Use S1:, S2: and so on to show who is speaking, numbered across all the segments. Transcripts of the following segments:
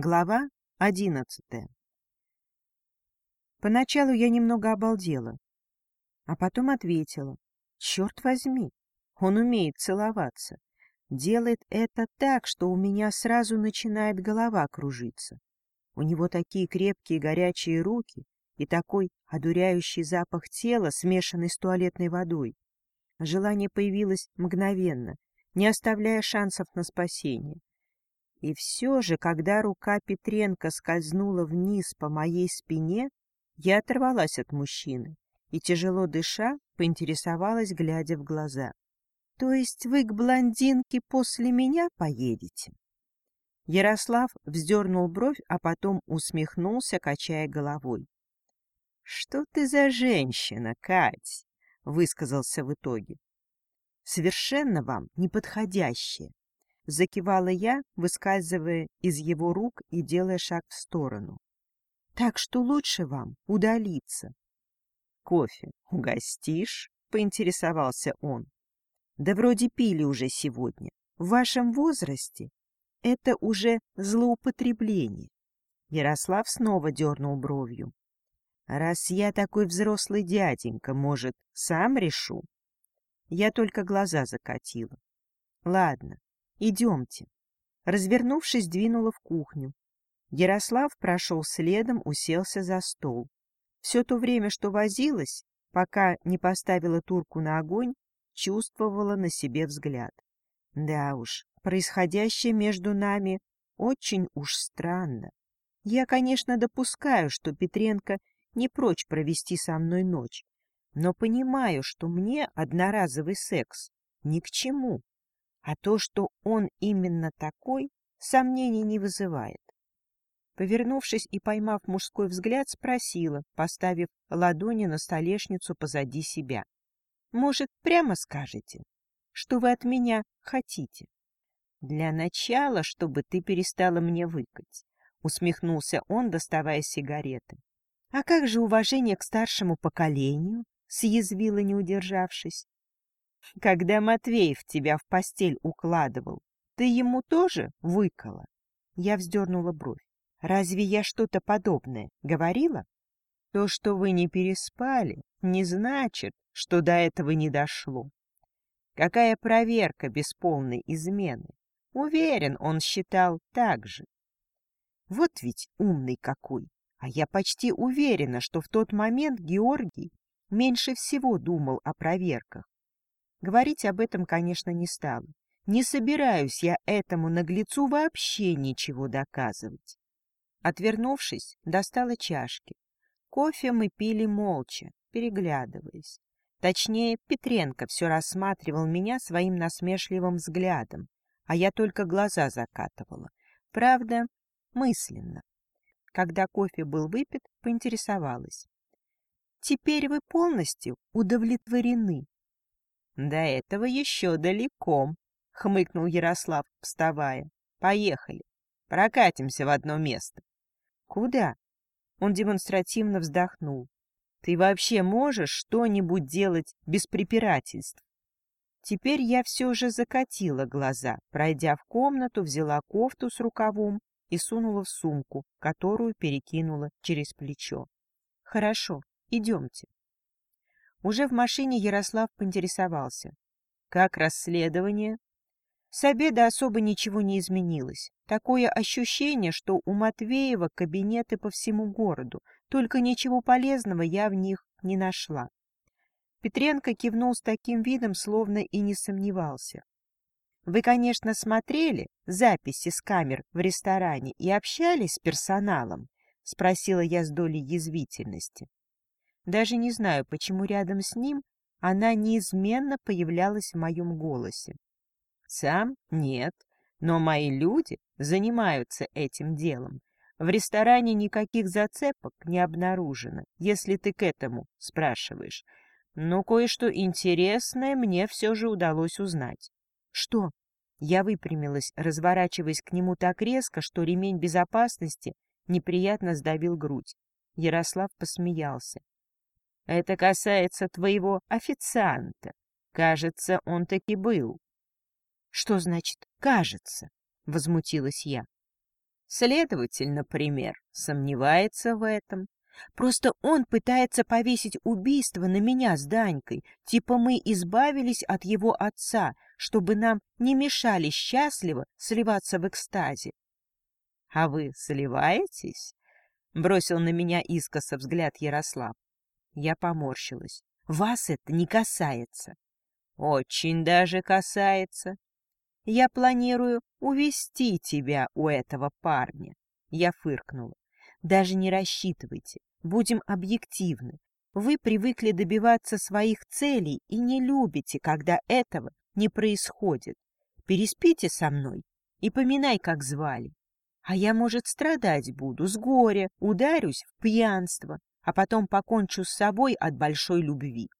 S1: Глава одиннадцатая Поначалу я немного обалдела, а потом ответила. Черт возьми, он умеет целоваться. Делает это так, что у меня сразу начинает голова кружиться. У него такие крепкие горячие руки и такой одуряющий запах тела, смешанный с туалетной водой. Желание появилось мгновенно, не оставляя шансов на спасение. И все же, когда рука Петренко скользнула вниз по моей спине, я оторвалась от мужчины и, тяжело дыша, поинтересовалась, глядя в глаза. — То есть вы к блондинке после меня поедете? Ярослав вздернул бровь, а потом усмехнулся, качая головой. — Что ты за женщина, Кать? — высказался в итоге. — Совершенно вам неподходящая. Закивала я, выскальзывая из его рук и делая шаг в сторону. Так что лучше вам удалиться. — Кофе угостишь? — поинтересовался он. — Да вроде пили уже сегодня. В вашем возрасте это уже злоупотребление. Ярослав снова дернул бровью. — Раз я такой взрослый дяденька, может, сам решу? Я только глаза закатила. — Ладно, Идемте. Развернувшись, двинула в кухню. Ярослав прошел следом, уселся за стол. Все то время, что возилась, пока не поставила турку на огонь, чувствовала на себе взгляд. Да уж, происходящее между нами очень уж странно. Я, конечно, допускаю, что Петренко не прочь провести со мной ночь, но понимаю, что мне одноразовый секс ни к чему. А то, что он именно такой, сомнений не вызывает. Повернувшись и поймав мужской взгляд, спросила, поставив ладони на столешницу позади себя. — Может, прямо скажете, что вы от меня хотите? — Для начала, чтобы ты перестала мне выкать, — усмехнулся он, доставая сигареты. — А как же уважение к старшему поколению? — съязвила, не удержавшись. Когда Матвеев тебя в постель укладывал, ты ему тоже выкала? Я вздернула бровь. Разве я что-то подобное говорила? То, что вы не переспали, не значит, что до этого не дошло. Какая проверка без полной измены? Уверен, он считал так же. Вот ведь умный какой! А я почти уверена, что в тот момент Георгий меньше всего думал о проверках. Говорить об этом, конечно, не стала. Не собираюсь я этому наглецу вообще ничего доказывать. Отвернувшись, достала чашки. Кофе мы пили молча, переглядываясь. Точнее, Петренко все рассматривал меня своим насмешливым взглядом, а я только глаза закатывала. Правда, мысленно. Когда кофе был выпит, поинтересовалась. «Теперь вы полностью удовлетворены до этого еще далеко, — хмыкнул Ярослав, вставая. — Поехали. Прокатимся в одно место. — Куда? Он демонстративно вздохнул. — Ты вообще можешь что-нибудь делать без препирательств? Теперь я все же закатила глаза, пройдя в комнату, взяла кофту с рукавом и сунула в сумку, которую перекинула через плечо. — Хорошо, идемте. Уже в машине Ярослав поинтересовался. Как расследование? С обеда особо ничего не изменилось. Такое ощущение, что у Матвеева кабинеты по всему городу, только ничего полезного я в них не нашла. Петренко кивнул с таким видом, словно и не сомневался. Вы, конечно, смотрели записи с камер в ресторане и общались с персоналом? — спросила я с долей язвительности. Даже не знаю, почему рядом с ним она неизменно появлялась в моем голосе. Сам нет, но мои люди занимаются этим делом. В ресторане никаких зацепок не обнаружено, если ты к этому спрашиваешь. Но кое-что интересное мне все же удалось узнать. Что? Я выпрямилась, разворачиваясь к нему так резко, что ремень безопасности неприятно сдавил грудь. Ярослав посмеялся. Это касается твоего официанта. Кажется, он таки был. — Что значит «кажется»? — возмутилась я. Следователь, например, сомневается в этом. Просто он пытается повесить убийство на меня с Данькой, типа мы избавились от его отца, чтобы нам не мешали счастливо сливаться в экстазе. — А вы сливаетесь? — бросил на меня искоса взгляд Ярослав. Я поморщилась. — Вас это не касается. — Очень даже касается. Я планирую увести тебя у этого парня. Я фыркнула. Даже не рассчитывайте. Будем объективны. Вы привыкли добиваться своих целей и не любите, когда этого не происходит. Переспите со мной и поминай, как звали. А я, может, страдать буду с горя, ударюсь в пьянство, а потом покончу с собой от большой любви.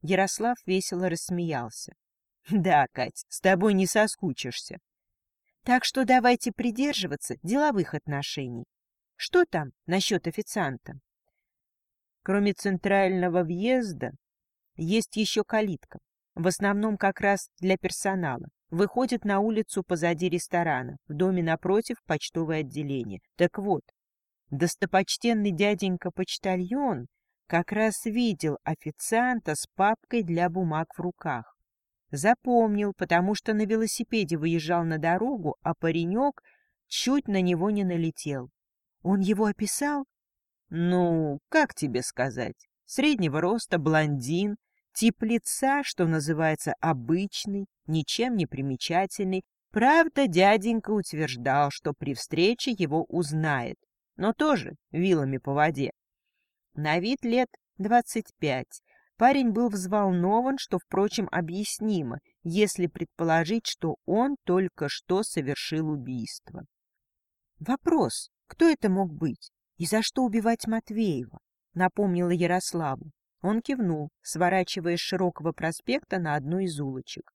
S1: Ярослав весело рассмеялся. — Да, Кать, с тобой не соскучишься. Так что давайте придерживаться деловых отношений. Что там насчет официанта? Кроме центрального въезда, есть еще калитка, в основном как раз для персонала. Выходит на улицу позади ресторана, в доме напротив почтовое отделение. Так вот, достопочтенный дяденька-почтальон как раз видел официанта с папкой для бумаг в руках. Запомнил, потому что на велосипеде выезжал на дорогу, а паренек чуть на него не налетел. Он его описал? Ну, как тебе сказать? Среднего роста, блондин, тип лица, что называется, обычный, ничем не примечательный. Правда, дяденька утверждал, что при встрече его узнает, но тоже вилами по воде. На вид лет двадцать пять. Парень был взволнован, что, впрочем, объяснимо, если предположить, что он только что совершил убийство. Вопрос, кто это мог быть? И за что убивать Матвеева? Напомнила Ярославу. Он кивнул, сворачивая с широкого проспекта на одну из улочек.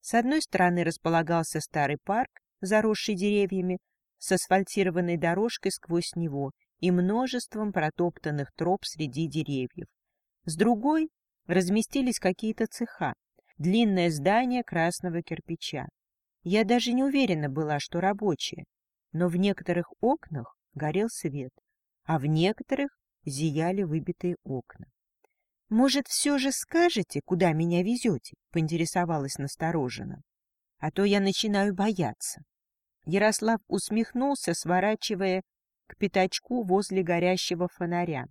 S1: С одной стороны располагался старый парк, заросший деревьями, с асфальтированной дорожкой сквозь него и множеством протоптанных троп среди деревьев. С другой разместились какие-то цеха, длинное здание красного кирпича. Я даже не уверена была, что рабочие но в некоторых окнах горел свет, а в некоторых зияли выбитые окна. — Может, все же скажете, куда меня везете? — поинтересовалась настороженно. — А то я начинаю бояться. Ярослав усмехнулся, сворачивая к пятачку возле горящего фонаря.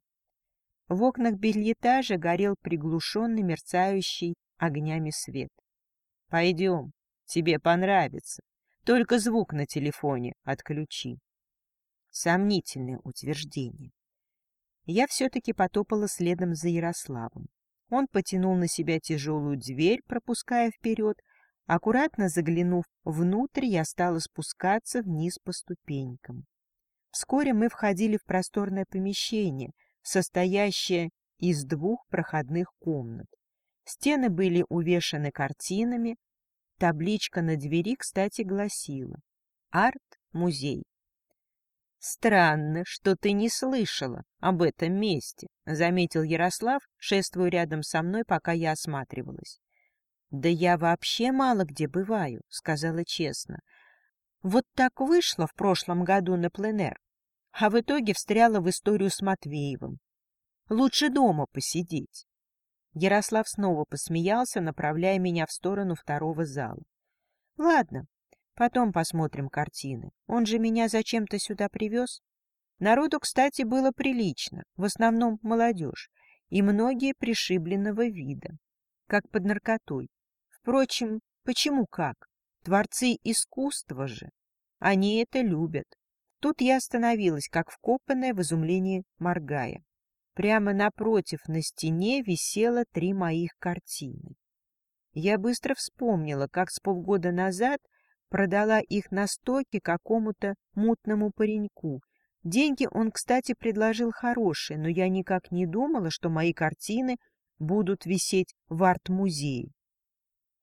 S1: В окнах бельетажа горел приглушенный, мерцающий огнями свет. — Пойдем, тебе понравится. Только звук на телефоне отключи. Сомнительное утверждение. Я все-таки потопала следом за Ярославом. Он потянул на себя тяжелую дверь, пропуская вперед. Аккуратно заглянув внутрь, я стала спускаться вниз по ступенькам. Вскоре мы входили в просторное помещение, состоящее из двух проходных комнат. Стены были увешаны картинами, Табличка на двери, кстати, гласила «Арт-музей». «Странно, что ты не слышала об этом месте», — заметил Ярослав, шествуя рядом со мной, пока я осматривалась. «Да я вообще мало где бываю», — сказала честно. «Вот так вышло в прошлом году на пленэр, а в итоге встряла в историю с Матвеевым. Лучше дома посидеть». Ярослав снова посмеялся, направляя меня в сторону второго зала. — Ладно, потом посмотрим картины. Он же меня зачем-то сюда привез. Народу, кстати, было прилично, в основном молодежь, и многие пришибленного вида, как под наркотой. Впрочем, почему как? Творцы искусства же. Они это любят. Тут я остановилась, как вкопанная в изумлении моргая. Прямо напротив на стене висело три моих картины. Я быстро вспомнила, как с полгода назад продала их на стоке какому-то мутному пареньку. Деньги он, кстати, предложил хорошие, но я никак не думала, что мои картины будут висеть в арт-музее.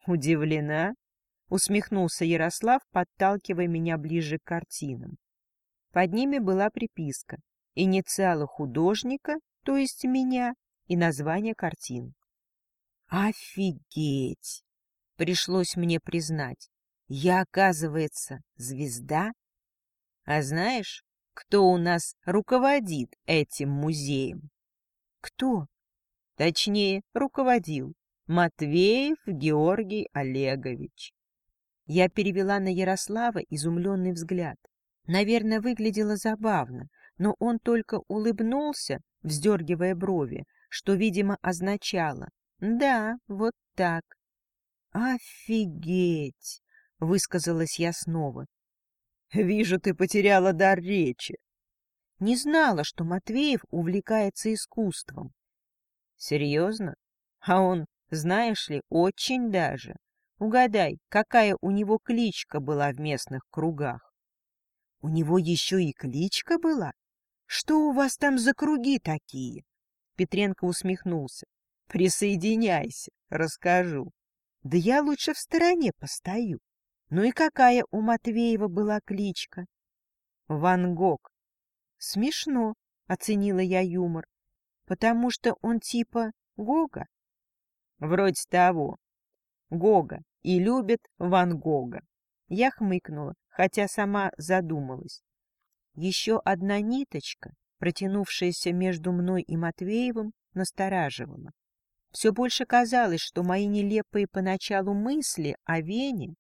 S1: «Удивлена?» — усмехнулся Ярослав, подталкивая меня ближе к картинам. Под ними была приписка «Инициалы художника то есть меня, и название картин. Офигеть! Пришлось мне признать. Я, оказывается, звезда? А знаешь, кто у нас руководит этим музеем? Кто? Точнее, руководил. Матвеев Георгий Олегович. Я перевела на Ярослава изумленный взгляд. Наверное, выглядело забавно, но он только улыбнулся, вздергивая брови, что, видимо, означало «Да, вот так». «Офигеть!» — высказалась я снова. «Вижу, ты потеряла дар речи». Не знала, что Матвеев увлекается искусством. «Серьезно? А он, знаешь ли, очень даже. Угадай, какая у него кличка была в местных кругах?» «У него еще и кличка была? Что у вас там за круги такие?» Петренко усмехнулся. «Присоединяйся, расскажу». «Да я лучше в стороне постою». Ну и какая у Матвеева была кличка? Ван Гог. Смешно, оценила я юмор, потому что он типа Гога. Вроде того. Гога. И любит Ван Гога. Я хмыкнула, хотя сама задумалась. Еще одна ниточка, протянувшаяся между мной и Матвеевым, настораживала. Все больше казалось, что мои нелепые поначалу мысли о Вене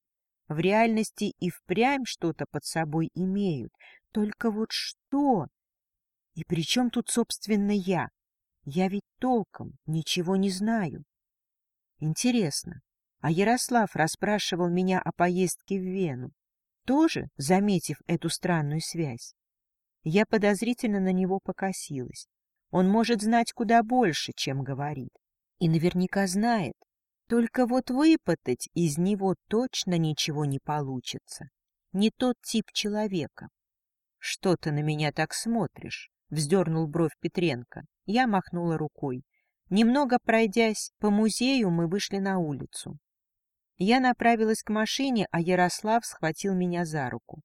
S1: в реальности и впрямь что-то под собой имеют. Только вот что? И при чем тут, собственно, я? Я ведь толком ничего не знаю. Интересно, а Ярослав расспрашивал меня о поездке в Вену, тоже заметив эту странную связь? Я подозрительно на него покосилась. Он может знать куда больше, чем говорит. И наверняка знает, только вот выпытать из него точно ничего не получится. Не тот тип человека. — Что ты на меня так смотришь? — вздернул бровь Петренко. Я махнула рукой. Немного пройдясь по музею, мы вышли на улицу. Я направилась к машине, а Ярослав схватил меня за руку.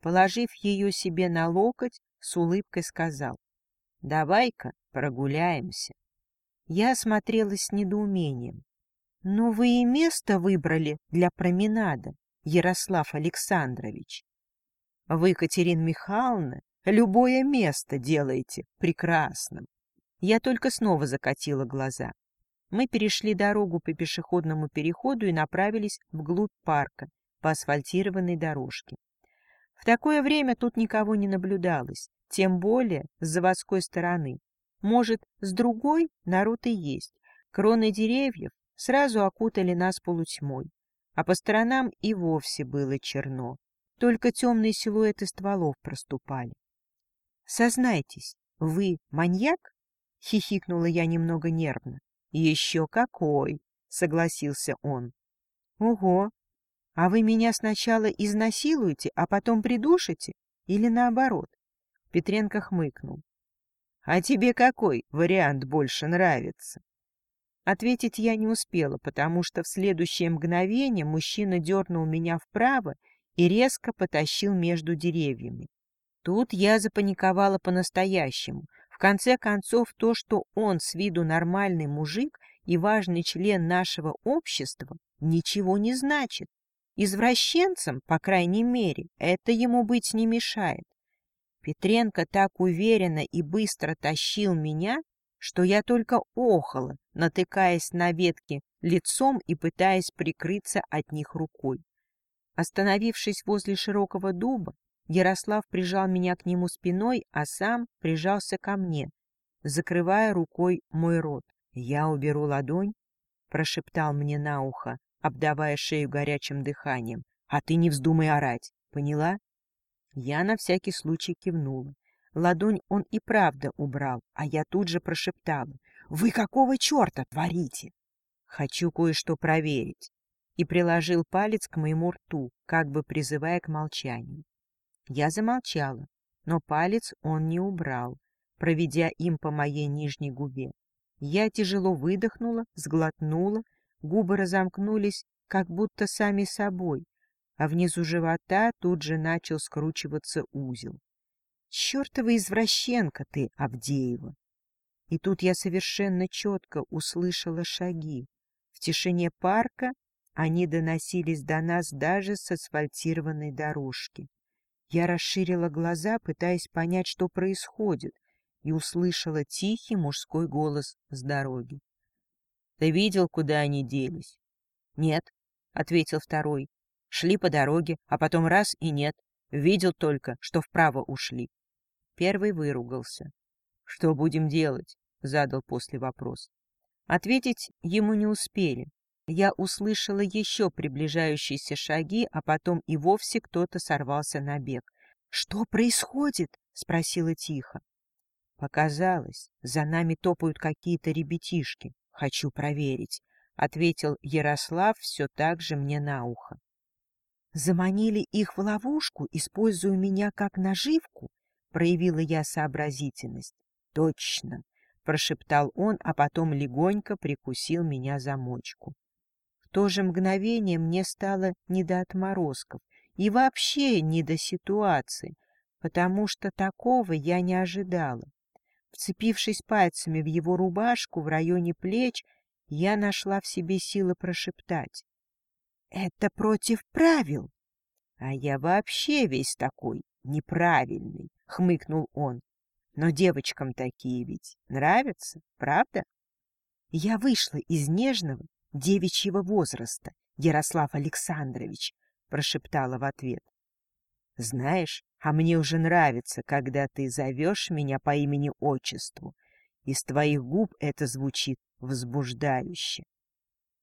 S1: Положив ее себе на локоть, с улыбкой сказал, — Давай-ка прогуляемся. Я осмотрелась с недоумением. Но вы и место выбрали для променада, Ярослав Александрович. Вы, Катерина Михайловна, любое место делаете прекрасным. Я только снова закатила глаза. Мы перешли дорогу по пешеходному переходу и направились вглубь парка по асфальтированной дорожке. В такое время тут никого не наблюдалось, тем более с заводской стороны. Может, с другой народ и есть. Кроны деревьев сразу окутали нас полутьмой, а по сторонам и вовсе было черно. Только темные силуэты стволов проступали. — Сознайтесь, вы маньяк? — хихикнула я немного нервно. — Еще какой! — согласился он. — Ого! А вы меня сначала изнасилуете, а потом придушите? Или наоборот? Петренко хмыкнул. — А тебе какой вариант больше нравится? Ответить я не успела, потому что в следующее мгновение мужчина дернул меня вправо и резко потащил между деревьями. Тут я запаниковала по-настоящему. В конце концов, то, что он с виду нормальный мужик и важный член нашего общества, ничего не значит. Извращенцем, по крайней мере, это ему быть не мешает. Петренко так уверенно и быстро тащил меня, что я только охала, натыкаясь на ветки лицом и пытаясь прикрыться от них рукой. Остановившись возле широкого дуба, Ярослав прижал меня к нему спиной, а сам прижался ко мне, закрывая рукой мой рот. «Я уберу ладонь», — прошептал мне на ухо, обдавая шею горячим дыханием. «А ты не вздумай орать, поняла?» Я на всякий случай кивнула. Ладонь он и правда убрал, а я тут же прошептала. «Вы какого черта творите?» «Хочу кое-что проверить». И приложил палец к моему рту, как бы призывая к молчанию. Я замолчала, но палец он не убрал, проведя им по моей нижней губе. Я тяжело выдохнула, сглотнула, губы разомкнулись, как будто сами собой, а внизу живота тут же начал скручиваться узел. Чертова извращенка ты, Авдеева! И тут я совершенно четко услышала шаги. В тишине парка они доносились до нас даже с асфальтированной дорожки. Я расширила глаза, пытаясь понять, что происходит, и услышала тихий мужской голос с дороги. — Ты видел, куда они делись? — Нет, — ответил второй. Шли по дороге, а потом раз и нет. Видел только, что вправо ушли. Первый выругался. — Что будем делать? — задал после вопрос. Ответить ему не успели. Я услышала еще приближающиеся шаги, а потом и вовсе кто-то сорвался на бег. — Что происходит? — спросила тихо. Показалось, за нами топают какие-то ребятишки. Хочу проверить, — ответил Ярослав все так же мне на ухо. Заманили их в ловушку, используя меня как наживку? Проявила я сообразительность. Точно, прошептал он, а потом легонько прикусил меня за мочку. То же мгновение мне стало не до отморозков и вообще не до ситуации, потому что такого я не ожидала. Вцепившись пальцами в его рубашку в районе плеч, я нашла в себе силы прошептать. — Это против правил. — А я вообще весь такой неправильный, — хмыкнул он. Но девочкам такие ведь нравятся, правда? Я вышла из нежного девичьего возраста, Ярослав Александрович, — прошептала в ответ. — Знаешь, а мне уже нравится, когда ты зовешь меня по имени-отчеству. Из твоих губ это звучит возбуждающе.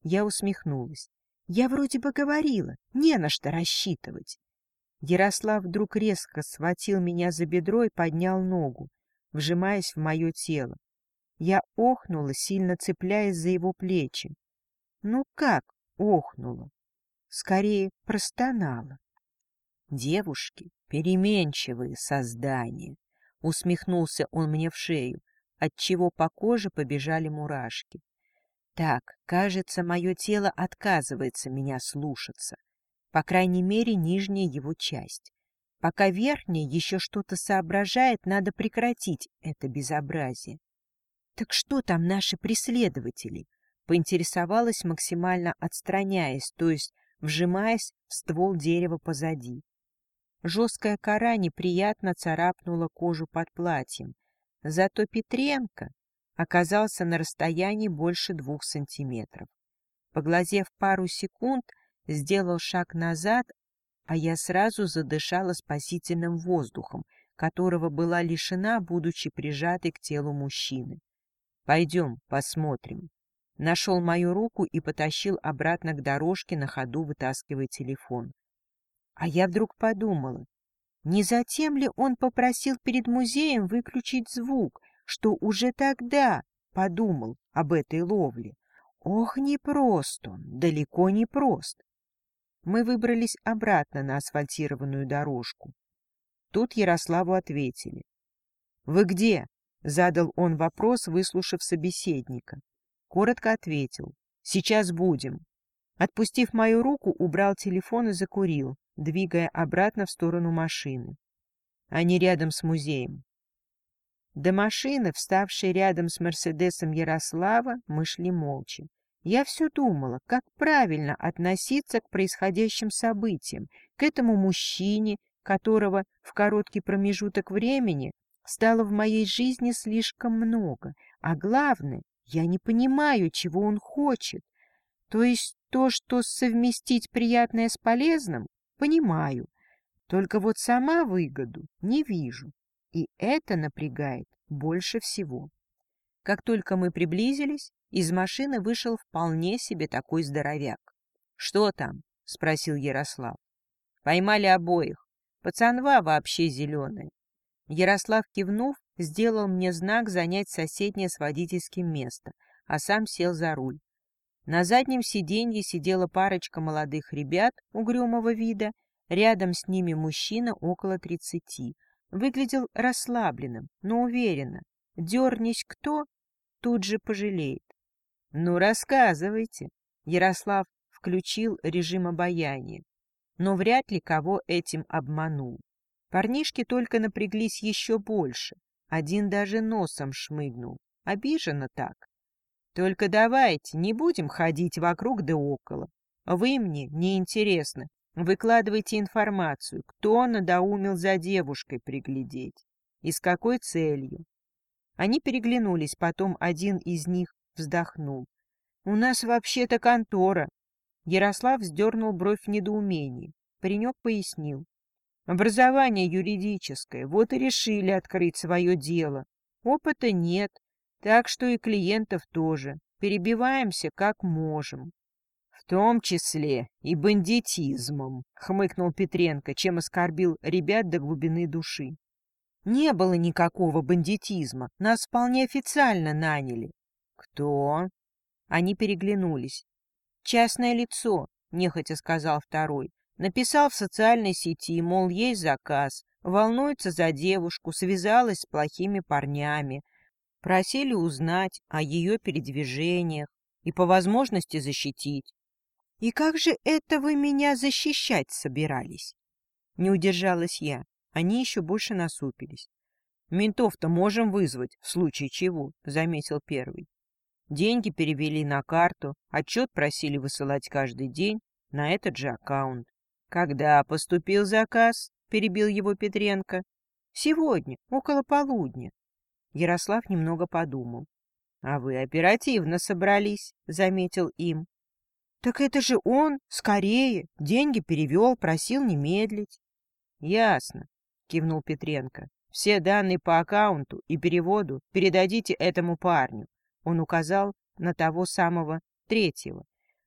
S1: Я усмехнулась. Я вроде бы говорила, не на что рассчитывать. Ярослав вдруг резко схватил меня за бедро и поднял ногу вжимаясь в мое тело. Я охнула, сильно цепляясь за его плечи. Ну как охнула? Скорее, простонала. Девушки — переменчивые создания. Усмехнулся он мне в шею, отчего по коже побежали мурашки. Так, кажется, мое тело отказывается меня слушаться. По крайней мере, нижняя его часть. Пока верхняя еще что-то соображает, надо прекратить это безобразие. — Так что там наши преследователи? — поинтересовалась, максимально отстраняясь, то есть вжимаясь в ствол дерева позади. Жесткая кора неприятно царапнула кожу под платьем, зато Петренко оказался на расстоянии больше двух сантиметров. Поглазев пару секунд, сделал шаг назад, а я сразу задышала спасительным воздухом, которого была лишена, будучи прижатой к телу мужчины. «Пойдем, посмотрим». Нашел мою руку и потащил обратно к дорожке, на ходу вытаскивая телефон. А я вдруг подумала, не затем ли он попросил перед музеем выключить звук, что уже тогда подумал об этой ловле? Ох, непрост он, далеко не прост мы выбрались обратно на асфальтированную дорожку. Тут Ярославу ответили. — Вы где? — задал он вопрос, выслушав собеседника. Коротко ответил. — Сейчас будем. Отпустив мою руку, убрал телефон и закурил, двигая обратно в сторону машины. Они рядом с музеем. До машины, вставшей рядом с Мерседесом Ярослава, мы шли молча. Я все думала, как правильно относиться к происходящим событиям, к этому мужчине, которого в короткий промежуток времени стало в моей жизни слишком много, а главное, я не понимаю, чего он хочет. То есть то, что совместить приятное с полезным, понимаю, только вот сама выгоду не вижу, и это напрягает больше всего. Как только мы приблизились, из машины вышел вполне себе такой здоровяк. — Что там? — спросил Ярослав. — Поймали обоих. Пацанва вообще зеленая. Ярослав, кивнув, сделал мне знак занять соседнее с водительским место, а сам сел за руль. На заднем сиденье сидела парочка молодых ребят угрюмого вида, рядом с ними мужчина около тридцати. Выглядел расслабленным, но уверенно. Дернись кто, тут же пожалеет. «Ну, рассказывайте!» Ярослав включил режим обаяния, но вряд ли кого этим обманул. Парнишки только напряглись еще больше. Один даже носом шмыгнул. Обиженно так. «Только давайте, не будем ходить вокруг да около. Вы мне не интересны. Выкладывайте информацию, кто надоумил за девушкой приглядеть и с какой целью. Они переглянулись, потом один из них вздохнул. — У нас вообще-то контора. Ярослав вздернул бровь в недоумении. Паренек пояснил. Образование юридическое, вот и решили открыть свое дело. Опыта нет, так что и клиентов тоже. Перебиваемся как можем. — В том числе и бандитизмом, — хмыкнул Петренко, чем оскорбил ребят до глубины души. Не было никакого бандитизма, нас вполне официально наняли. Кто? Они переглянулись. Частное лицо, нехотя сказал второй. Написал в социальной сети, мол, есть заказ, волнуется за девушку, связалась с плохими парнями. Просили узнать о ее передвижениях и по возможности защитить. И как же это вы меня защищать собирались? Не удержалась я. Они еще больше насупились. «Ментов-то можем вызвать, в случае чего», — заметил первый. Деньги перевели на карту, отчет просили высылать каждый день на этот же аккаунт. «Когда поступил заказ?» — перебил его Петренко. «Сегодня, около полудня». Ярослав немного подумал. «А вы оперативно собрались», — заметил им. «Так это же он, скорее, деньги перевел, просил не медлить». «Ясно кивнул Петренко. Все данные по аккаунту и переводу передадите этому парню. Он указал на того самого третьего.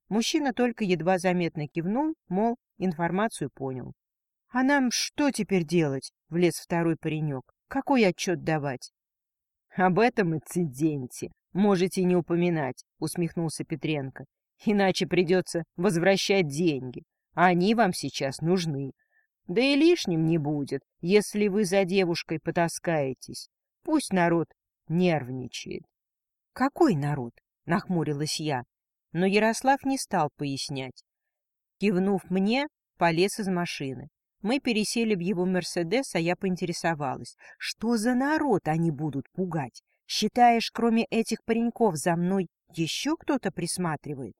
S1: Мужчина только едва заметно кивнул, мол, информацию понял. — А нам что теперь делать? — влез второй паренек. — Какой отчет давать? — Об этом инциденте можете не упоминать, — усмехнулся Петренко. — Иначе придется возвращать деньги. Они вам сейчас нужны. Да и лишним не будет, если вы за девушкой потаскаетесь. Пусть народ нервничает. — Какой народ? — нахмурилась я. Но Ярослав не стал пояснять. Кивнув мне, полез из машины. Мы пересели в его «Мерседес», а я поинтересовалась. Что за народ они будут пугать? Считаешь, кроме этих пареньков за мной еще кто-то присматривает?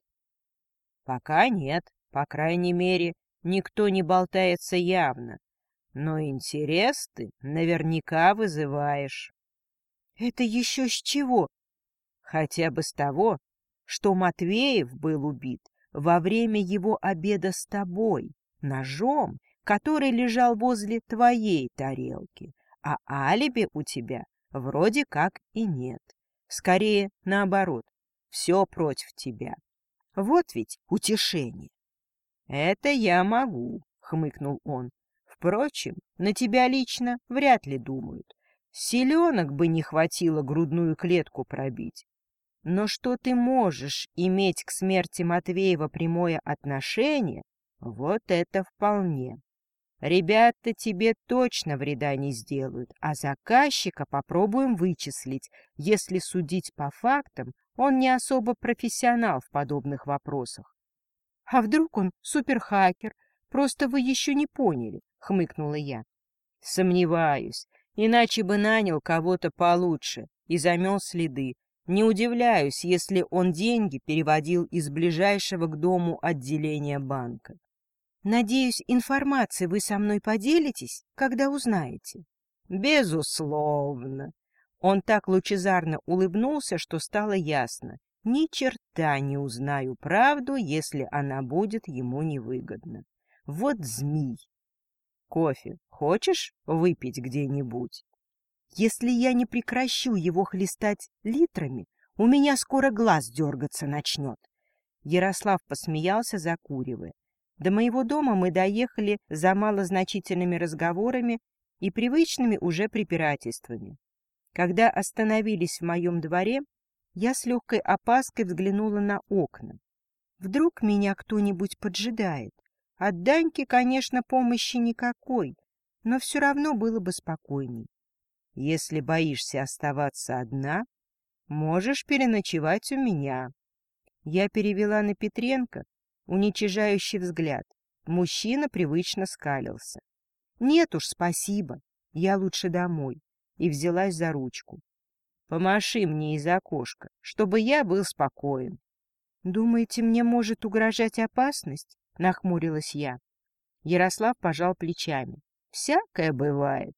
S1: — Пока нет, по крайней мере, никто не болтается явно, но интерес ты наверняка вызываешь. — Это еще с чего? — Хотя бы с того, что Матвеев был убит во время его обеда с тобой, ножом, который лежал возле твоей тарелки, а алиби у тебя вроде как и нет. Скорее, наоборот, все против тебя. Вот ведь утешение. «Это я могу», — хмыкнул он. «Впрочем, на тебя лично вряд ли думают. Селенок бы не хватило грудную клетку пробить. Но что ты можешь иметь к смерти Матвеева прямое отношение, вот это вполне. Ребята тебе точно вреда не сделают, а заказчика попробуем вычислить. Если судить по фактам, он не особо профессионал в подобных вопросах. А вдруг он суперхакер? Просто вы еще не поняли, — хмыкнула я. Сомневаюсь, иначе бы нанял кого-то получше и замел следы. Не удивляюсь, если он деньги переводил из ближайшего к дому отделения банка. Надеюсь, информацией вы со мной поделитесь, когда узнаете. Безусловно. Он так лучезарно улыбнулся, что стало ясно ни черта не узнаю правду, если она будет ему невыгодна. Вот змей. Кофе хочешь выпить где-нибудь? Если я не прекращу его хлестать литрами, у меня скоро глаз дергаться начнет. Ярослав посмеялся, закуривая. До моего дома мы доехали за малозначительными разговорами и привычными уже препирательствами. Когда остановились в моем дворе, я с легкой опаской взглянула на окна. Вдруг меня кто-нибудь поджидает. От Даньки, конечно, помощи никакой, но все равно было бы спокойней. Если боишься оставаться одна, можешь переночевать у меня. Я перевела на Петренко уничижающий взгляд. Мужчина привычно скалился. Нет уж, спасибо, я лучше домой. И взялась за ручку. Помаши мне из окошка, чтобы я был спокоен. — Думаете, мне может угрожать опасность? — нахмурилась я. Ярослав пожал плечами. Всякое бывает.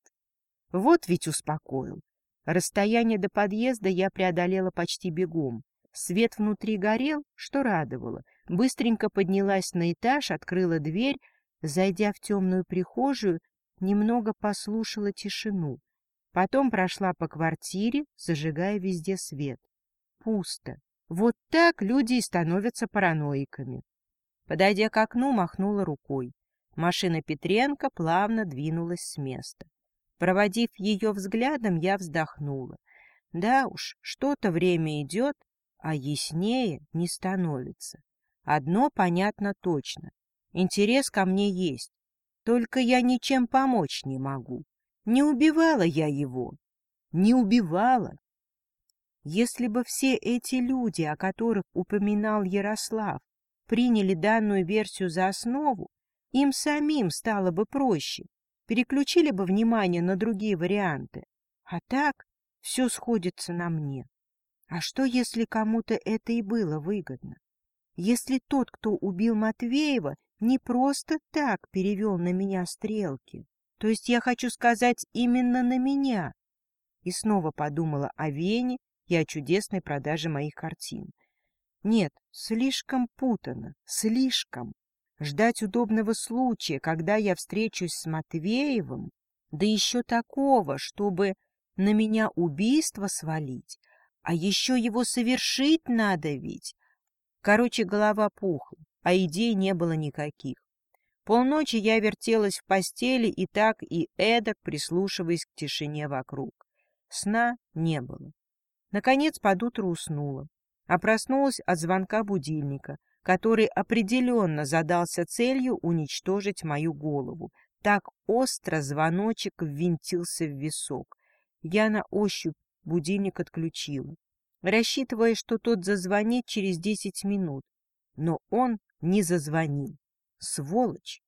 S1: Вот ведь успокоил. Расстояние до подъезда я преодолела почти бегом. Свет внутри горел, что радовало. Быстренько поднялась на этаж, открыла дверь, зайдя в темную прихожую, немного послушала тишину. Потом прошла по квартире, зажигая везде свет. Пусто. Вот так люди и становятся параноиками. Подойдя к окну, махнула рукой. Машина Петренко плавно двинулась с места. Проводив ее взглядом, я вздохнула. Да уж, что-то время идет, а яснее не становится. Одно понятно точно. Интерес ко мне есть. Только я ничем помочь не могу. Не убивала я его. Не убивала. Если бы все эти люди, о которых упоминал Ярослав, приняли данную версию за основу, им самим стало бы проще, переключили бы внимание на другие варианты. А так все сходится на мне. А что, если кому-то это и было выгодно? Если тот, кто убил Матвеева, не просто так перевел на меня стрелки, то есть я хочу сказать именно на меня, и снова подумала о Вене и о чудесной продаже моих картин. Нет, слишком путано, слишком. Ждать удобного случая, когда я встречусь с Матвеевым, да еще такого, чтобы на меня убийство свалить, а еще его совершить надо ведь. Короче, голова пухла, а идей не было никаких. Полночи я вертелась в постели и так и эдак, прислушиваясь к тишине вокруг. Сна не было. Наконец под утро уснула, а проснулась от звонка будильника, который определенно задался целью уничтожить мою голову. Так остро звоночек ввинтился в висок. Я на ощупь будильник отключила, рассчитывая, что тот зазвонит через десять минут. Но он не зазвонил. Сволочь!